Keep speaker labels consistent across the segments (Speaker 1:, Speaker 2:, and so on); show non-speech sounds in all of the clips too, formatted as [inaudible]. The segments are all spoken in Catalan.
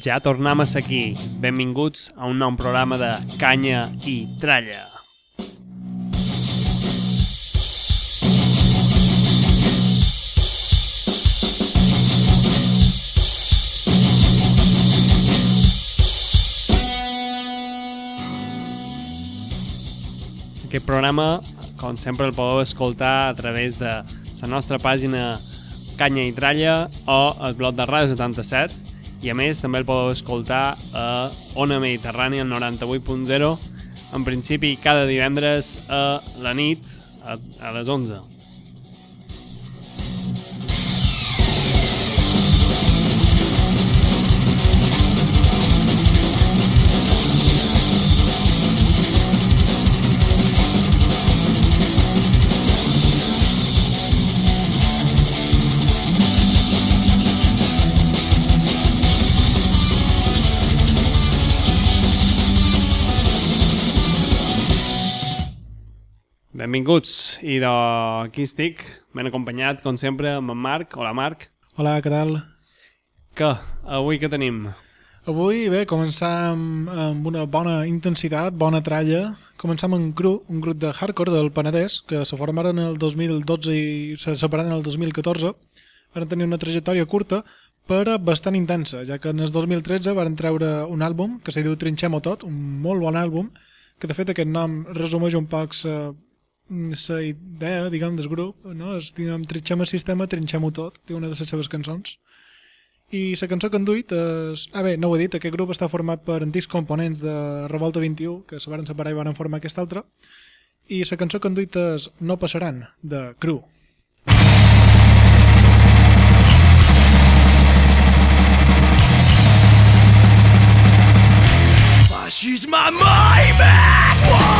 Speaker 1: Ja tornem a ser aquí. Benvinguts a un nou programa de Canya i Tralla. Aquest programa, com sempre, el podeu escoltar a través de la nostra pàgina Canya i Tralla o el blog de Ràdio 77 i a més també el podeu escoltar a Ona Mediterrània, el 98.0 en principi cada divendres a la nit a, a les 11 Benvinguts, i d'aquí estic, ben acompanyat, com sempre, amb en Marc. Hola, Marc.
Speaker 2: Hola, què tal?
Speaker 1: Què? Avui què tenim?
Speaker 2: Avui, bé, començam amb una bona intensitat, bona tralla. Començam amb Cru, un grup de hardcore del Penedès, que se formaren el 2012 i se separaren el 2014. Van tenir una trajectòria curta, però bastant intensa, ja que en el 2013 van treure un àlbum que se diu Trinxem-ho tot, un molt bon àlbum, que de fet aquest nom resumeix un poc la la idea, diguem, del grup, no? És, diguem, trinxem el sistema, trinxem-ho tot, té una de les seves cançons. I la cançó que han duit és... Ah bé, no ho he dit, aquest grup està format per antics components de Revolta 21, que se van separar i van formar aquest altre, i la cançó que han duit és No passaran, de Cru.
Speaker 3: Fascisme mai més fort Puta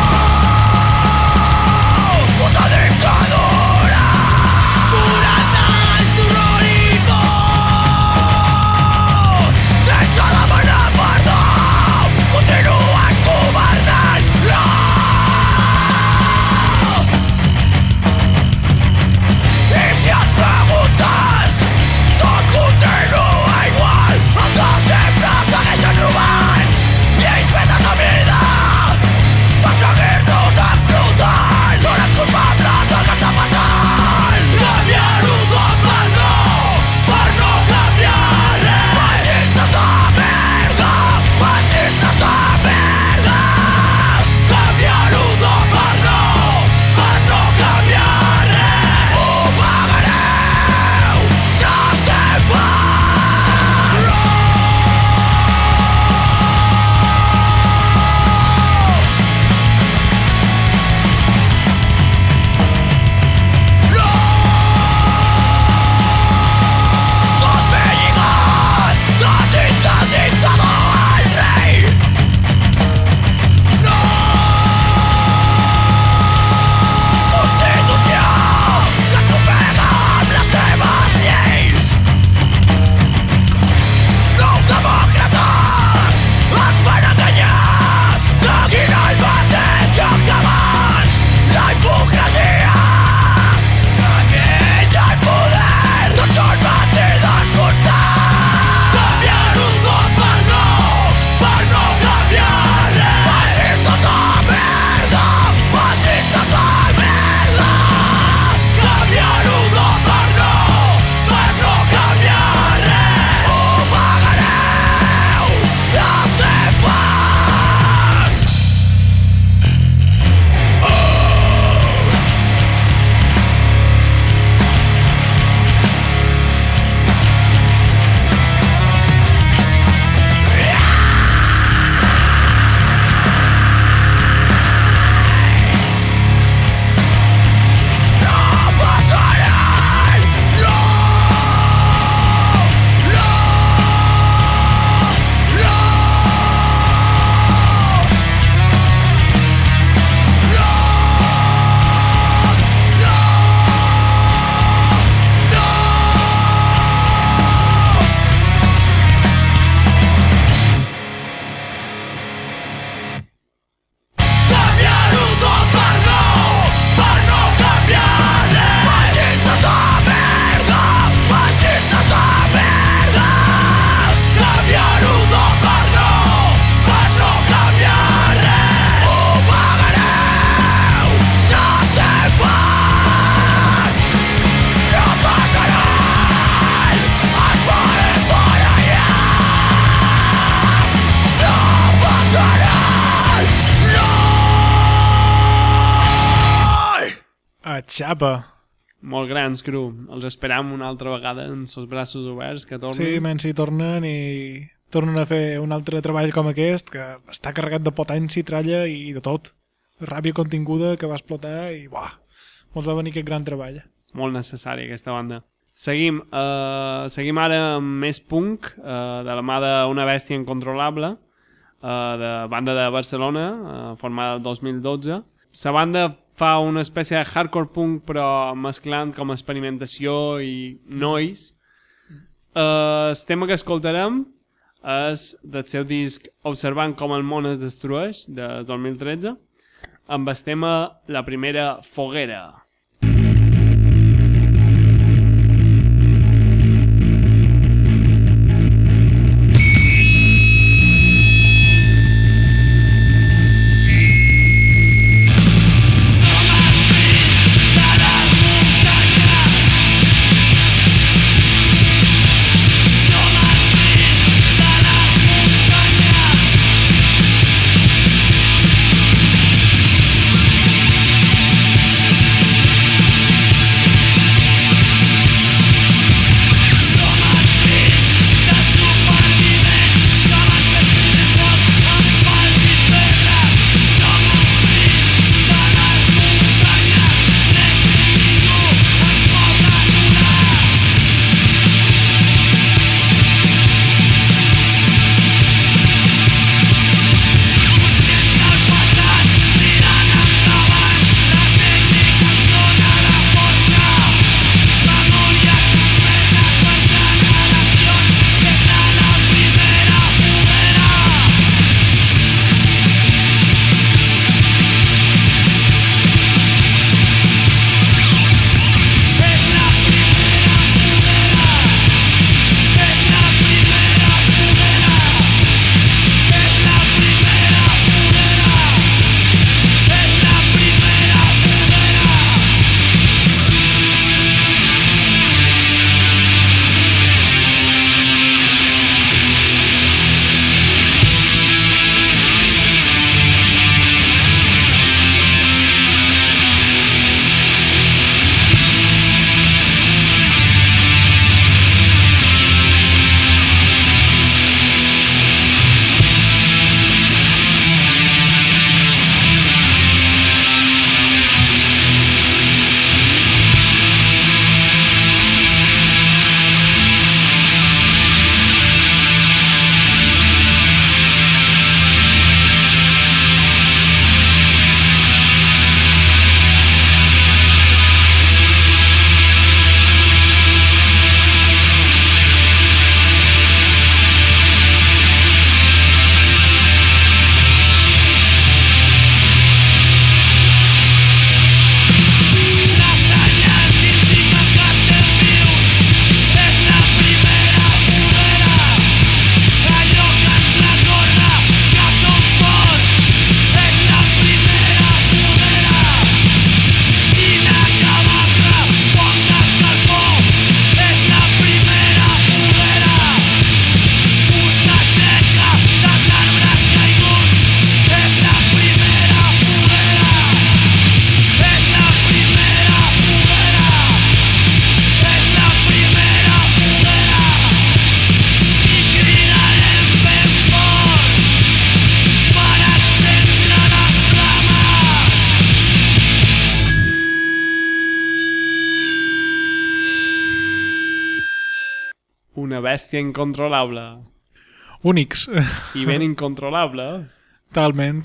Speaker 2: xapa.
Speaker 4: Molt grans, cru. Els esperam una altra vegada en els braços oberts que tornin.
Speaker 2: Sí, men, si tornen i tornen a fer un altre treball com aquest, que està carregat de potència, tralla i de tot. Ràbia continguda que va explotar i, buah, mos va venir aquest gran treball.
Speaker 4: Molt necessària aquesta banda. Seguim, uh, seguim ara amb més punk, uh, de la mà d'Una bèstia incontrolable, uh, de banda de Barcelona, uh, formada el 2012. La banda fa una espècie de hardcore punk però mesclant com experimentació i noise. Uh, el tema que escoltarem és del seu disc Observant com el món es destrueix, de 2013, amb el tema La primera foguera. Bèstia incontrolable.
Speaker 2: Únics,
Speaker 4: I ben incontrolable. eh?
Speaker 2: talment.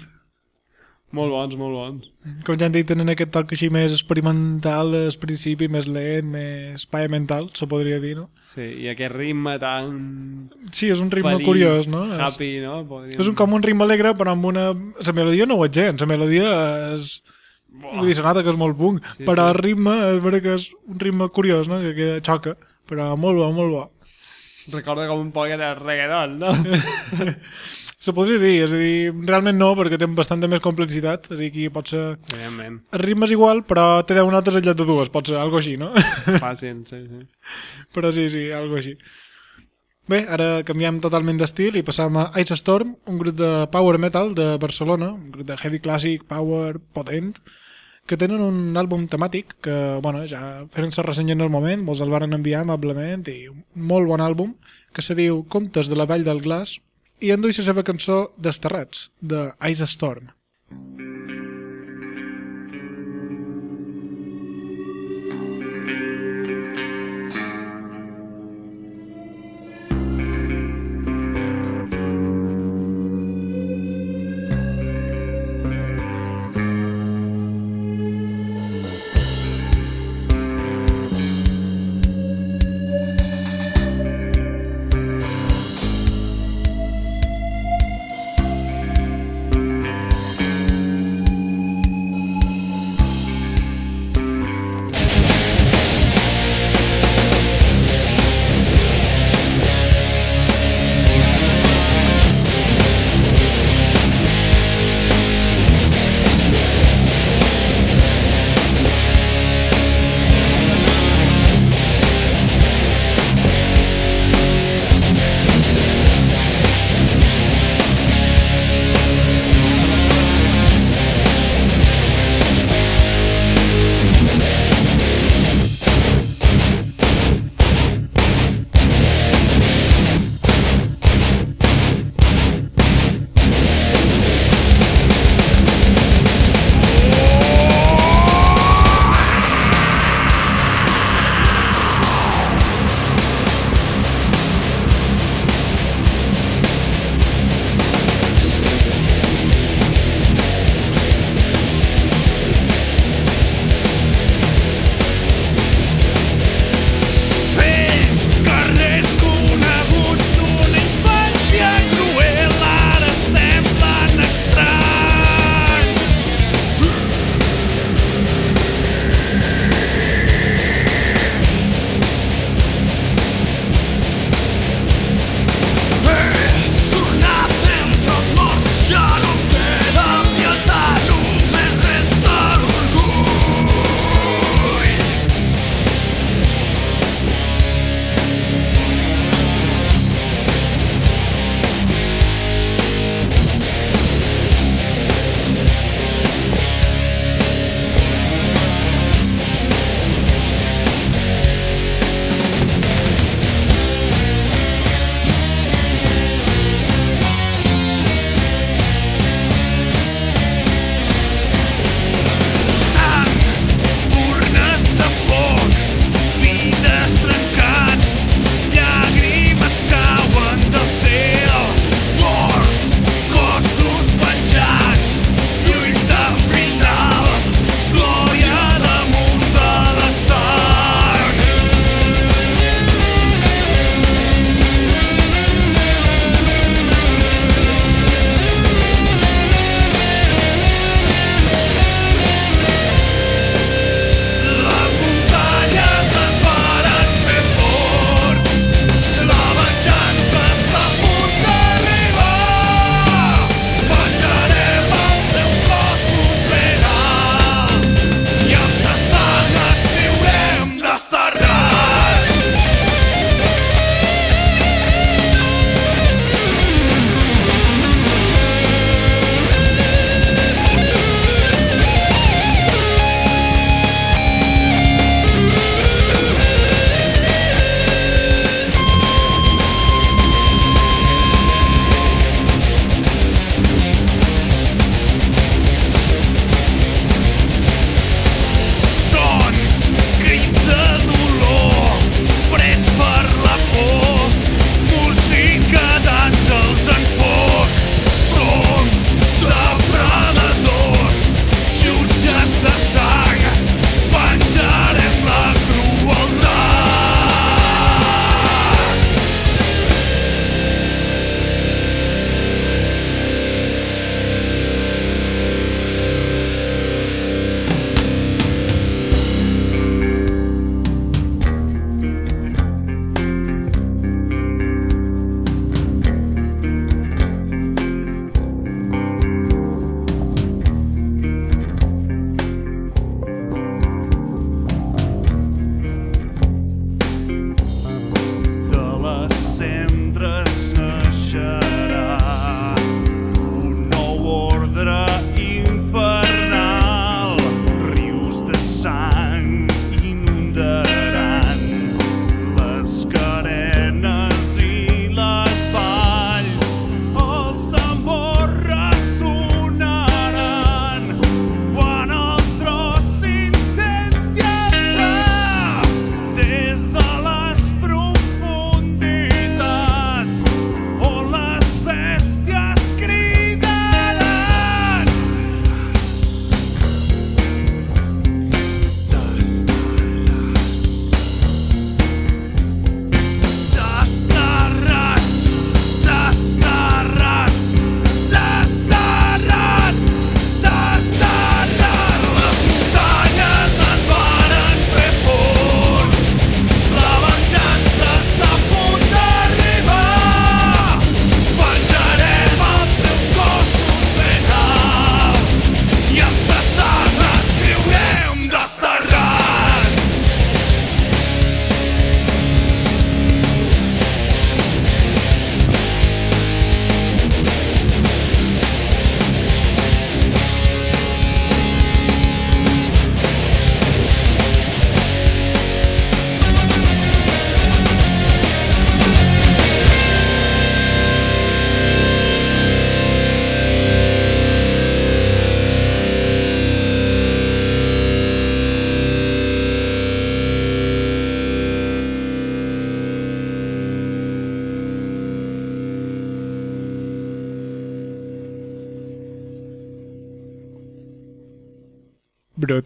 Speaker 4: Molt bons, molt bons.
Speaker 2: Com ja han dit, tenen aquest toc així més experimental al principi, més lent, més paia mental, se podria dir, no?
Speaker 4: Sí, i aquest ritme tan
Speaker 2: Sí, és un ritme
Speaker 4: feliç,
Speaker 2: curiós, no? És,
Speaker 4: happy, no? Podríem...
Speaker 2: és un, com un ritme alegre, però amb una... La melodia no ho és gens, la melodia és... Vull dir, sonata que és molt punk,
Speaker 4: Sí,
Speaker 2: però
Speaker 4: sí.
Speaker 2: el ritme, és vera que és un ritme curiós, no? Que, que xoca, però molt bo, molt bo.
Speaker 4: Recorda com un poc era reggaeton, no? [laughs]
Speaker 2: Se podria dir, és a dir, realment no, perquè té bastanta més complexitat, és a dir, aquí pot ser...
Speaker 4: Evidentment,
Speaker 2: El ritme és igual, però té 10 notes en lloc de dues, pot ser algo així, no? [laughs]
Speaker 4: fàcil, sí, sí.
Speaker 2: però sí, sí, algo així. Bé, ara canviem totalment d'estil i passam a Ice Storm, un grup de power metal de Barcelona, un grup de heavy classic, power, potent, que tenen un àlbum temàtic que, bueno, ja feren la ressenya en el moment, mos el van enviar amablement i un molt bon àlbum que se diu Contes de la Vall del Glaç i en duia la seva cançó Desterrats, de Ice Storm.
Speaker 5: Thank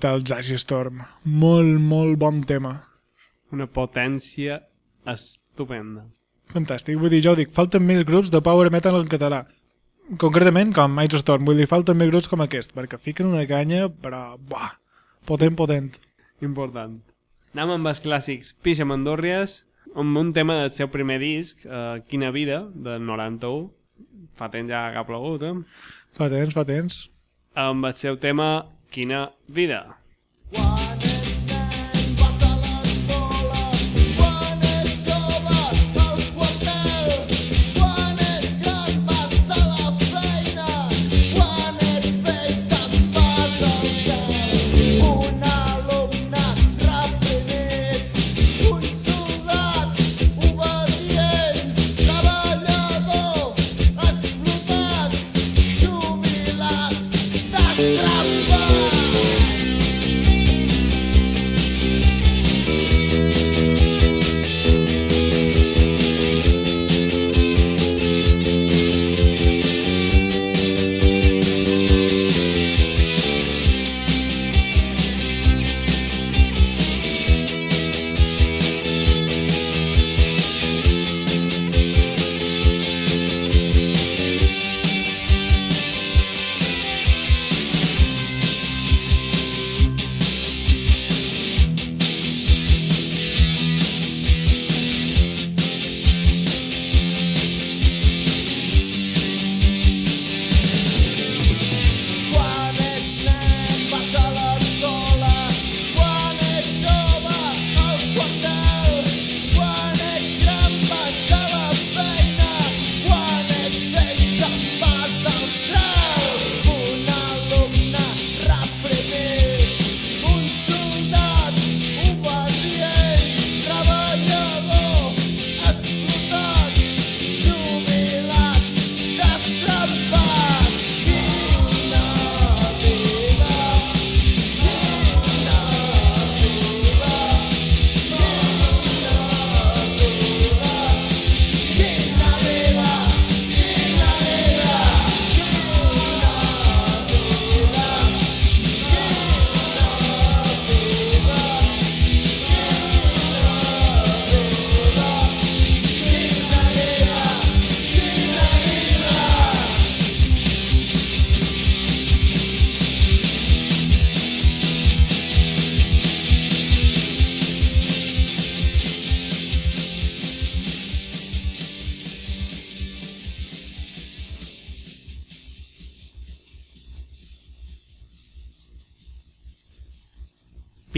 Speaker 2: brutal, Zazie Storm. Molt, molt bon tema.
Speaker 6: Una potència estupenda.
Speaker 2: Fantàstic. Vull dir, jo dic, falten més grups de power metal en català. Concretament, com Ice Storm. Vull dir, falten més grups com aquest, perquè fiquen una canya, però, buah, potent, potent.
Speaker 6: Important. Anem amb els clàssics Pixa Mandúrries, amb un tema del seu primer disc, eh, Quina vida, del 91. Fa temps ja que ha plogut, eh?
Speaker 2: Fa temps, fa temps.
Speaker 6: Amb el seu tema Quina vida.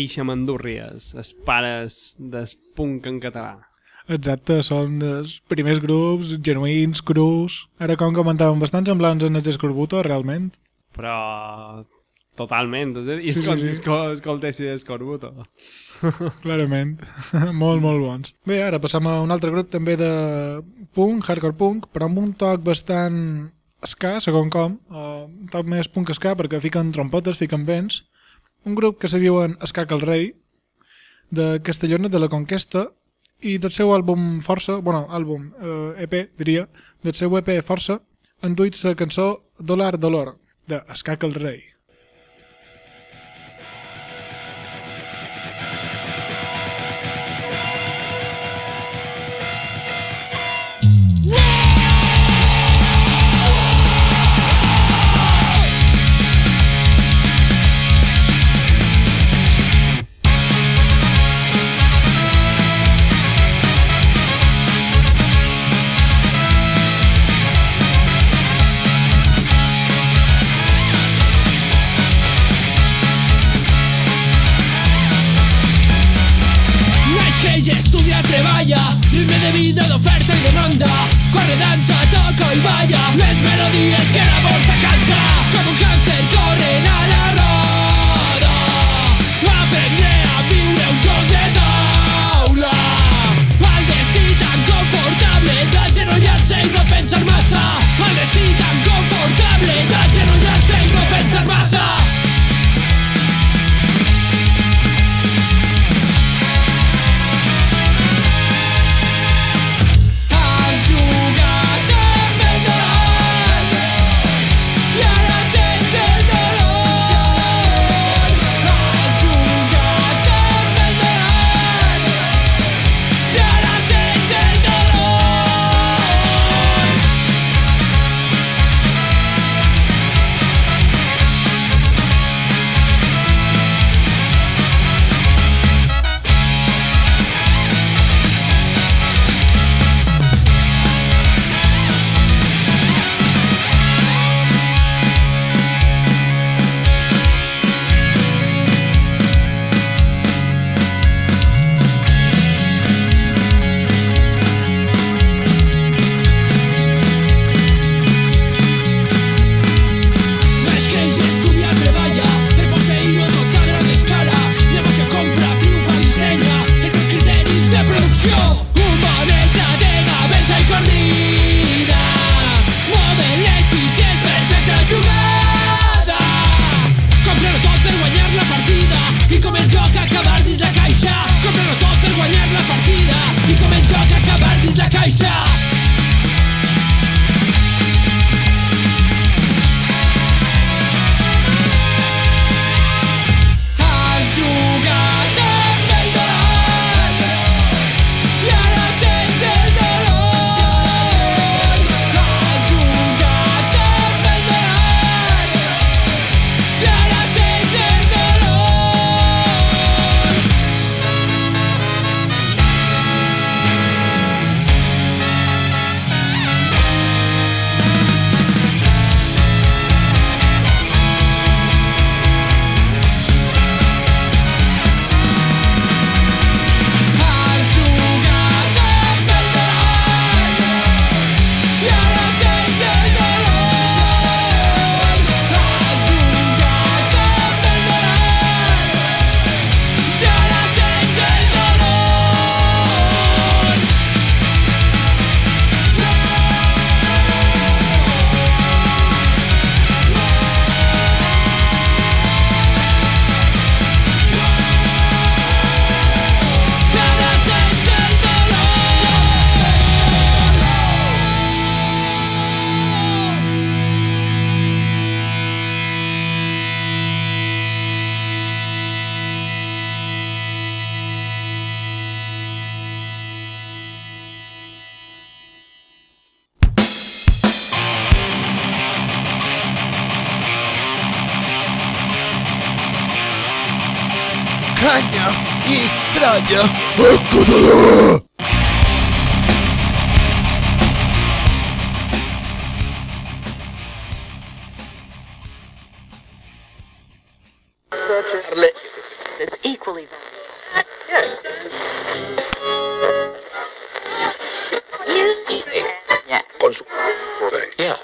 Speaker 6: Pixa Mandúrries, els pares del punk en català.
Speaker 2: Exacte, són dels primers grups, genuïns, crus. Ara, com comentàvem, bastant semblants en els Escorbuto, realment.
Speaker 6: Però totalment, és a dir, és
Speaker 2: Sí,
Speaker 6: com
Speaker 2: sí.
Speaker 6: si esco- escoltessis Escorbuto. [laughs] [laughs]
Speaker 2: Clarament. [laughs] molt, molt bons. Bé, ara passam a un altre grup també de punk, hardcore punk, però amb un toc bastant ska, segon com, o un toc més punk ska, perquè fiquen trompetes, fiquen vents. Un grup que se diuen Escac el Rei, de Castellona de la Conquesta, i del seu àlbum Força, bueno, àlbum, eh, EP, diria, del seu EP Força, han la cançó Dòlar Dolor, de Escac el Rei.
Speaker 3: Naix, creix, estudia, treballa Ritme de vida d'oferta i demanda. Corre, dansa, toca i balla Les melodies que la bolsa canta. Com un càncer corren a la roda Aprendre
Speaker 7: It's equally valuable.
Speaker 8: Yes. Yes. Yeah.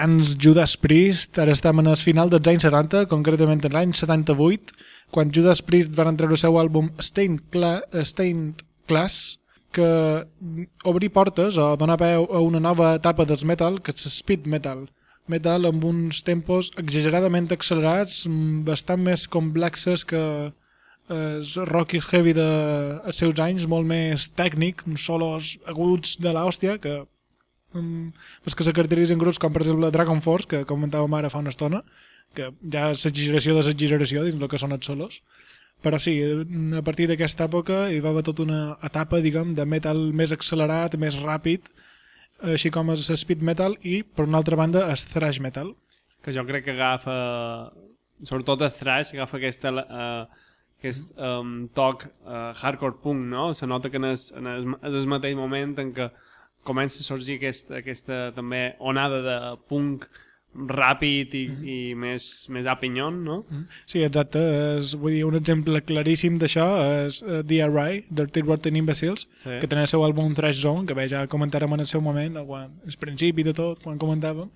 Speaker 2: Grans Judas Priest, ara estem en el final dels anys 70, concretament en l'any 78, quan Judas Priest van treure el seu àlbum Stained, Cla Stained Class, que obri portes o donar peu a una nova etapa dels metal, que és speed metal. Metal amb uns tempos exageradament accelerats, bastant més complexes que els rock i heavy de els seus anys, molt més tècnic, amb solos aguts de l'hòstia, que els que se caracteritzen grups com per exemple Dragon Force, que comentàvem ara fa una estona, que ja és l'exageració de l'exageració dins el que són els solos. Però sí, a partir d'aquesta època hi va haver tota una etapa, diguem, de metal més accelerat, més ràpid, així com el speed metal i, per una altra banda, el thrash metal.
Speaker 1: que jo crec que agafa sobretot el thrash agafa aquesta uh, aquest um, toc uh, hardcore punk, no? Se nota que en és, en és, és el mateix moment en què comença a sorgir aquesta, aquesta també onada de punk ràpid i, i més, més a pinyon, no?
Speaker 2: Sí, exacte. És, vull dir, un exemple claríssim d'això és uh, DRI, Dirty Rotten Imbeciles,
Speaker 1: Sí.
Speaker 2: que tenen el seu àlbum Thrash Zone, que bé, ja comentàrem en el seu moment, eh, quan, al principi de tot, quan comentàvem,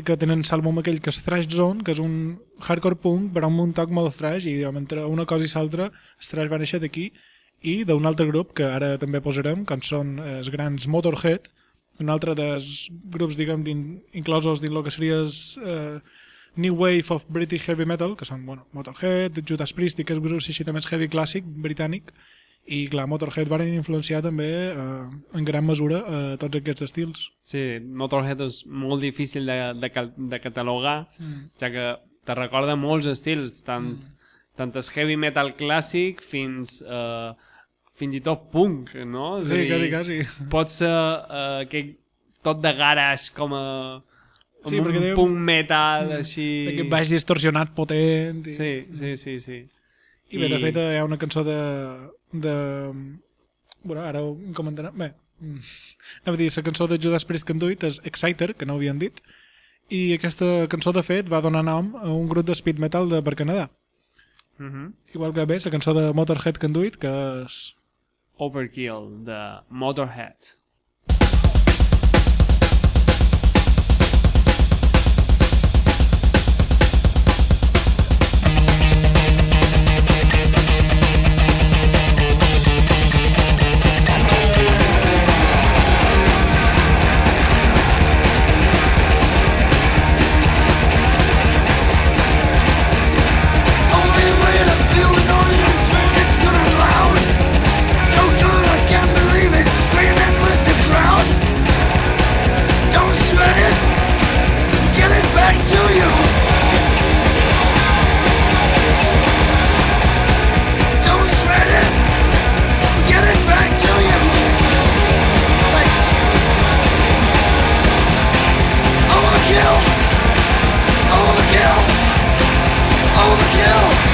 Speaker 2: i que tenen l'àlbum aquell que és Thrash Zone, que és un hardcore punk, però amb un toc molt thrash, i diguem, entre una cosa i l'altra, el thrash va néixer d'aquí, i d'un altre grup, que ara també posarem, que són eh, els grans Motorhead, un altre dels grups, diguem, din, inclosos dins el que seria el eh, New Wave of British Heavy Metal, que són bueno, Motorhead, Judas Priest i aquests grups així també és heavy clàssic britànic, i clar, Motorhead van influenciar també eh, en gran mesura eh, tots aquests estils.
Speaker 1: Sí, Motorhead és molt difícil de, de, de catalogar, mm. ja que te recorda molts estils, tant, mm. tant el heavy metal clàssic fins, uh, fins i tot punk, no? És
Speaker 2: Sí,
Speaker 1: dir,
Speaker 2: quasi, quasi.
Speaker 1: Pot ser uh, que tot de garage com a...
Speaker 2: Sí,
Speaker 1: Sí, un
Speaker 2: diu-
Speaker 1: punk metal, així...
Speaker 2: Aquest baix distorsionat potent. I,
Speaker 1: Sí, sí, sí, sí.
Speaker 2: I bé, de fet, hi ha una cançó de... de bueno, ara ho comentarem. Bé, mm, anava a dir, la cançó de Judas Priest que han duit és Exciter, que no ho havien dit, i aquesta cançó, de fet, va donar nom a un grup de speed metal de per Canadà.
Speaker 1: Uh -huh.
Speaker 2: Igual que bé, la cançó de Motorhead que han duit, que és...
Speaker 1: Overkill, the Motorhead.
Speaker 5: soul to kill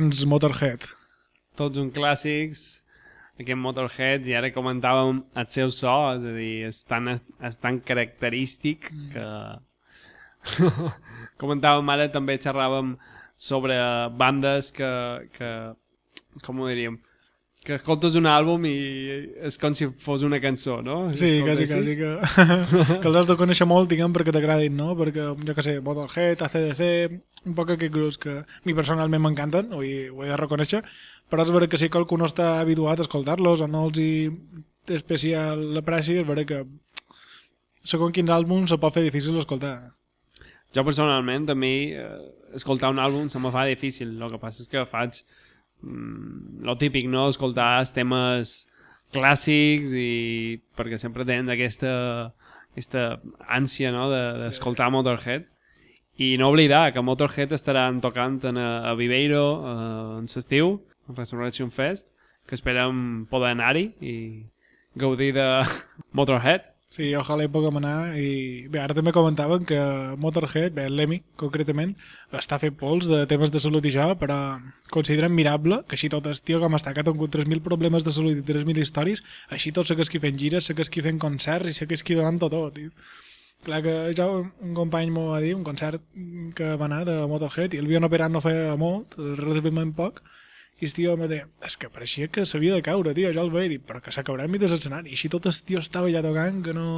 Speaker 2: grans Motorhead.
Speaker 1: tots uns clàssics, aquest Motorhead, i ara comentàvem el seu so, és a dir, és tan, és tan característic que... [laughs] comentàvem ara, també xerràvem sobre bandes que, que com ho diríem, que escoltes un àlbum i és com si fos una cançó, no?
Speaker 2: Sí, quasi, quasi, que, [laughs] que els has de conèixer molt, diguem, perquè t'agradin, no? Perquè, jo que sé, Motorhead, ACDC, un poc aquests grups que a mi personalment m'encanten, ho, he- ho he de reconèixer, però és veritat que si qualcú no està habituat a escoltar-los o no els hi té especial apreci, és veritat que segons quins àlbums se pot fer difícil escoltar.
Speaker 1: Jo personalment, a mi, eh, escoltar un àlbum se me fa difícil. El que passa és que faig mm, lo típic, no? Escoltar els temes clàssics i perquè sempre tens aquesta, aquesta ànsia no? de- d'escoltar de, Motorhead i no oblidar que Motorhead estaran tocant en, a, a Viveiro eh, en l'estiu, a Resurrection Fest, que esperem poder anar-hi i gaudir de [laughs] Motorhead.
Speaker 2: Sí, ojalà hi puguem anar i bé, ara també comentaven que Motorhead, bé, l'Emi concretament, està fent pols de temes de salut i això, però considerem mirable que així tot el tio que ha tingut 3.000 problemes de salut i 3.000 històries, així tot sé que és qui fent gires, sé que és qui fent concerts i sé que és qui donant tot, tio. Clar que ja un company m'ho va dir, un concert que va anar de Motorhead i el havien operat no feia molt, relativament poc, i el tio em dir, és que pareixia que s'havia de caure, tio, jo el veia, i dic, però que s'acabarà enmig de l'escenari, i així tot el tio estava ja tocant, que no...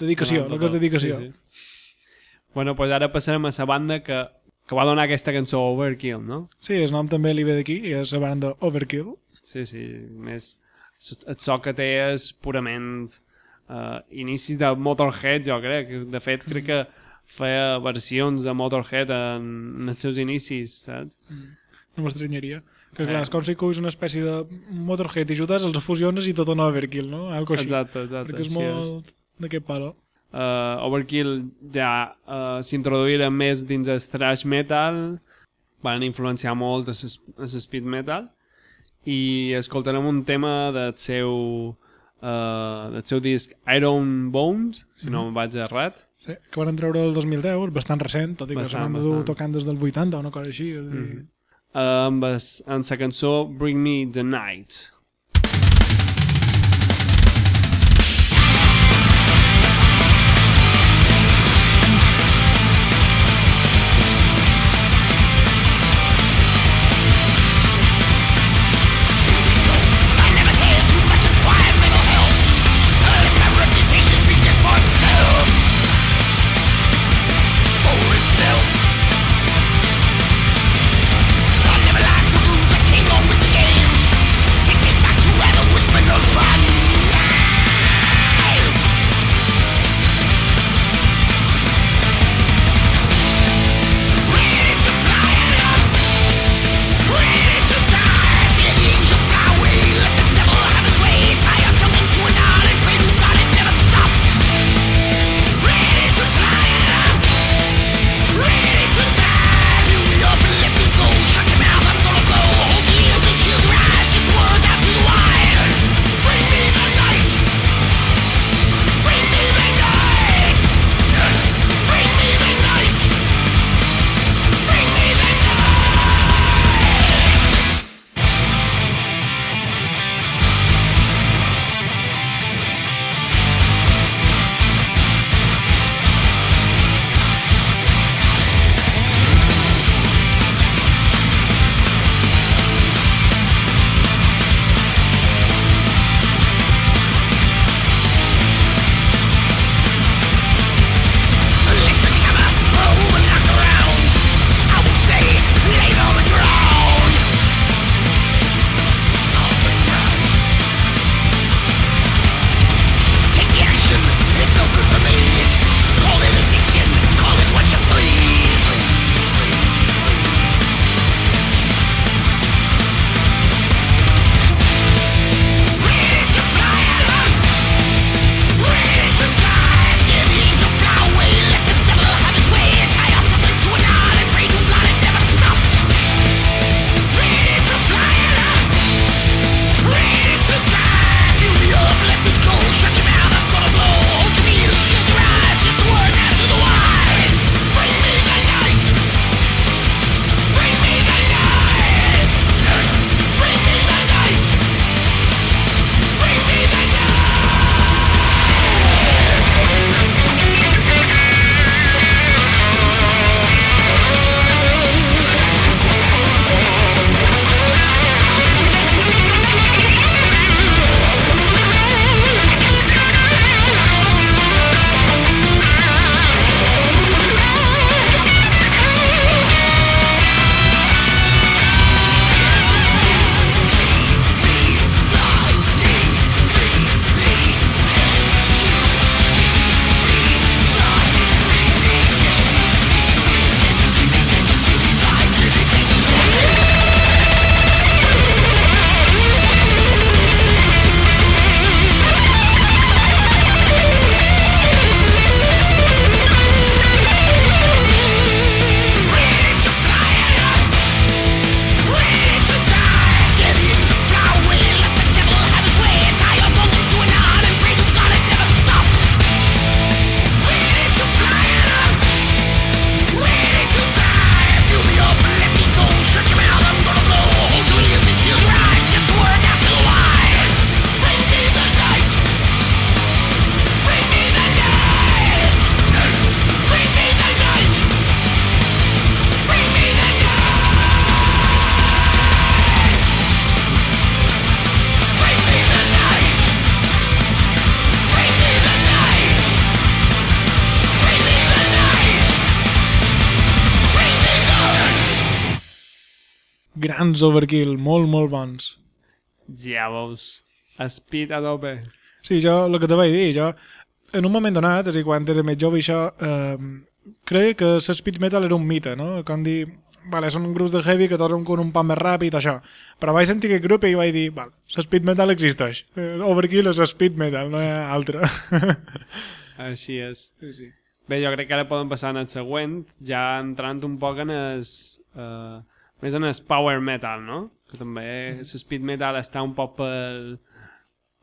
Speaker 2: Dedicació,
Speaker 1: Donant
Speaker 2: el que és dedicació.
Speaker 1: Sí, sí. Bueno, pues ara passarem a la banda que, que va donar aquesta cançó Overkill, no?
Speaker 2: Sí, el nom també li ve d'aquí, i és la banda Overkill.
Speaker 1: Sí, sí, més el so que té és purament uh, inicis de Motorhead, jo crec. De fet, crec que feia versions de Motorhead en, en els seus inicis, saps?
Speaker 2: No m'estranyaria. Que
Speaker 1: Eh.
Speaker 2: clar, és com si cois una espècie de Motorhead i jutes, els fusiones i tot un Overkill, no? Algo així.
Speaker 1: Exacte, exacte.
Speaker 2: Perquè és molt d'aquest palo.
Speaker 1: uh, Overkill ja uh, s'introduïren més dins el thrash metal, van influenciar molt el speed metal, i escoltarem un tema del seu, uh, del seu disc Iron Bones, si no me'n vaig errat,
Speaker 2: Sí, que van treure el 2010, és bastant recent, tot i que dur
Speaker 1: bastant.
Speaker 2: tocant des del 80 o una cosa així. És a dir,
Speaker 1: uh, amb, es, amb la cançó Bring Me the Night.
Speaker 2: Grans overkill, molt, molt bons.
Speaker 1: Ja veus. Speed a tope.
Speaker 2: Sí, jo, el que te vaig dir, jo, en un moment donat, és a dir, quan era més jove, això, eh, crec que l'espeed metal era un mite, no? Com dir, vale, són grups de heavy que toquen con un pan més ràpid, això. Però vaig sentir aquest grup i vaig dir, vale, l'espeed metal existeix. Eh, Overkill és speed metal, no hi ha altre. [laughs]
Speaker 1: Així és.
Speaker 2: sí, sí.
Speaker 1: Bé, jo crec que ara podem passar en el següent, ja entrant un poc en el... Uh, més en el power metal, no? Que també l'espeed metal està un poc pel,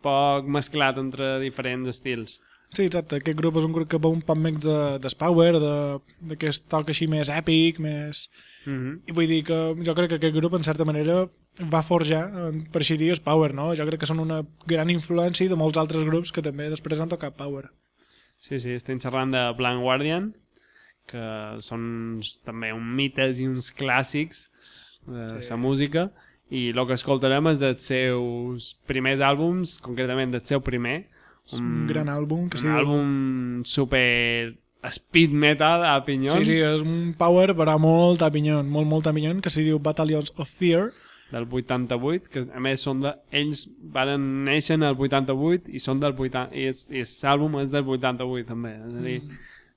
Speaker 1: poc mesclat entre diferents estils.
Speaker 2: Sí, exacte, aquest grup és un grup que va un poc més de, de power, de- d'aquest toc així més èpic, més...
Speaker 1: Mm -hmm.
Speaker 2: I vull dir que jo crec que aquest grup, en certa manera, va forjar, per així dir, el power, no? Jo crec que són una gran influència de molts altres grups que també després han tocat power.
Speaker 1: Sí, sí, estem xerrant de Blind Guardian, que són també uns mites i uns clàssics de la sí. música, i el que escoltarem és dels seus primers àlbums, concretament del seu primer,
Speaker 2: És un gran àlbum que
Speaker 1: un
Speaker 2: sí,
Speaker 1: àlbum super speed metal a pinyon,
Speaker 2: Sí, sí, és un power però molt a pinyon, molt, molt a pinyon, que s'hi diu Battalions of Fear.
Speaker 1: del 88, que a més són de... ells van néixer en el 88 i són del 80, i, és, i l'àlbum és del 88 també, és a dir,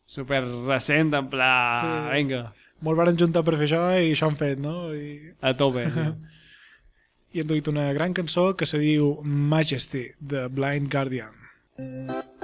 Speaker 1: super recent, en pla,
Speaker 2: Sí.
Speaker 1: vinga,
Speaker 2: Molt varen juntar per fer això i això han fet, no? I,
Speaker 1: a tope. [laughs]
Speaker 2: i han duit una gran cançó que se diu Majesty, de Blind Guardian.
Speaker 3: Sacrifice.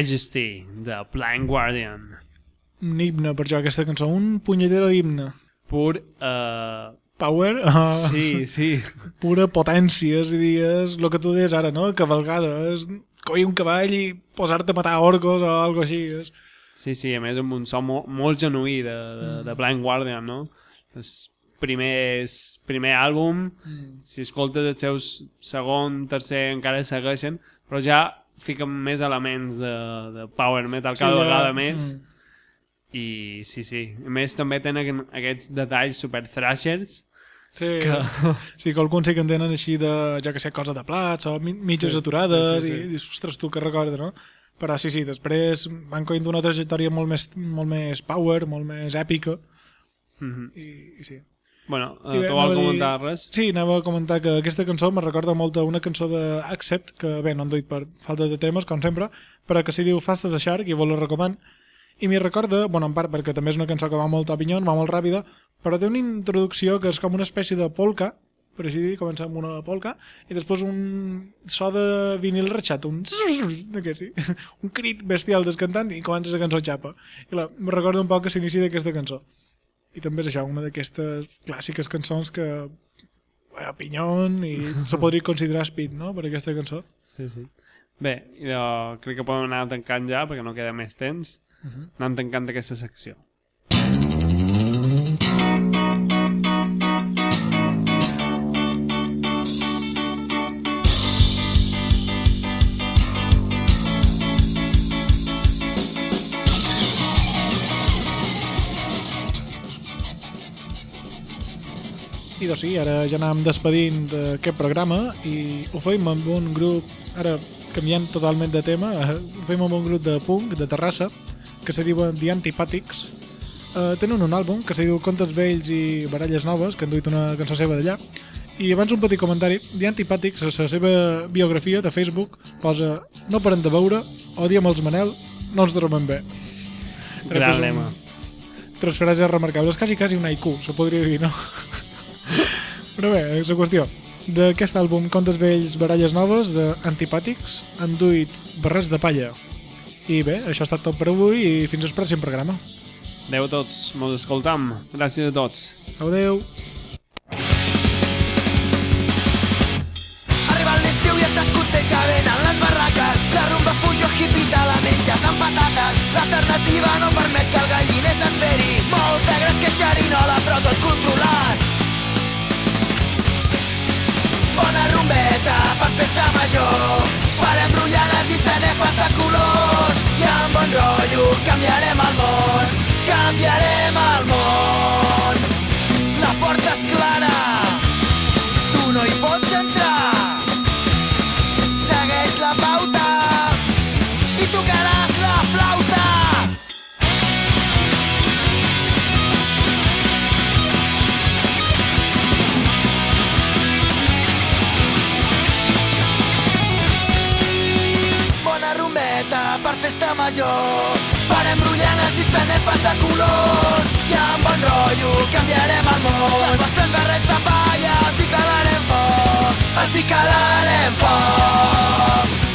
Speaker 1: Majesty, de Blind Guardian.
Speaker 2: Un himne per jo, aquesta cançó. Un punyetero himne.
Speaker 1: Pur... Uh,
Speaker 2: Power, uh, [laughs]
Speaker 1: sí, sí.
Speaker 2: pura potència, és a dir, és el que tu deies ara, no? Cavalgada, és coir un cavall i posar-te a matar orcos o alguna així. És...
Speaker 1: Sí, sí, a més amb un so molt, molt genuí de, de, de Blind Guardian, no? Els primers, primer àlbum, si escoltes els seus segon, tercer, encara segueixen, però ja fiquen més elements de, de power metal cada
Speaker 2: ja-
Speaker 1: vegada més.
Speaker 2: Mm.
Speaker 1: I sí, sí. A més també tenen aquests detalls super thrashers
Speaker 2: Sí,
Speaker 1: que...
Speaker 2: sí, que alguns sí que en tenen així de, ja que sé, cosa de plats o mi- mitges
Speaker 1: Sí,
Speaker 2: aturades
Speaker 1: sí, sí, sí.
Speaker 2: i dius, ostres, tu que recorda, no? Però sí, sí, després van coint una trajectòria molt més, molt més power, molt més èpica
Speaker 1: Mhm.
Speaker 2: i, i sí.
Speaker 1: Bueno, uh,
Speaker 2: bé,
Speaker 1: tu vols
Speaker 2: a dir-
Speaker 1: comentar res?
Speaker 2: Sí, anava a comentar que aquesta cançó me recorda molt a una cançó d'Accept, que bé, no han duit per falta de temes, com sempre, però que s'hi diu Fast as a Shark i vos la recomano. I m'hi recorda, bueno, en part perquè també és una cançó que va molt a pinyon, va molt ràpida, però té una introducció que és com una espècie de polka, per així dir, comença amb una polka, i després un so de vinil ratxat, un [laughs] d'aquest, sí, un crit bestial del cantant i comença la cançó xapa. I clar, me recorda un poc que s'inicia d'aquesta cançó. I també és això, una d'aquestes clàssiques cançons que a pinyon i [laughs] se podria considerar speed, no?, per aquesta cançó.
Speaker 1: Sí, sí. Bé, jo crec que podem anar tancant ja perquè no queda més temps. Uh -huh. Anem tancant aquesta secció.
Speaker 2: I doncs sí, ara ja anàvem despedint d'aquest programa i ho feim amb un grup, ara canviant totalment de tema, eh, ho feim amb un grup de punk de Terrassa que se diuen The Antipàtics. Uh, tenen un àlbum que se diu Contes vells i baralles noves, que han duit una cançó seva d'allà. I abans un petit comentari, The Antipàtics, a la seva biografia de Facebook, posa no paren de veure, odiem els Manel, no ens trobem bé.
Speaker 1: Gran lema.
Speaker 2: tres frases remarcables, quasi quasi un haiku, se podria dir, no? Però bé, és la qüestió. D'aquest àlbum Contes vells, baralles noves, d'Antipàtics, han duit barrets de palla. I bé, això ha estat tot per avui i fins al pròxim programa.
Speaker 1: Adéu a tots, mos escoltam. Gràcies a tots.
Speaker 2: Adeu.
Speaker 5: Arriba l'estiu i estàs content ja venen les barraques La rumba fujo hippie te la menges amb patates L'alternativa no permet que el galliner s'esperi Molt negres que xerinola però tot controlat Bona rumbeta per festa major. Farem rotllanes i sanefes de colors. I amb bon rotllo canviarem el món Canviarem el món. La porta és clara major. Farem brullanes i sanefes de colors i amb bon rotllo canviarem el món. Els vostres barrets de palla els hi calarem foc, els hi calarem foc.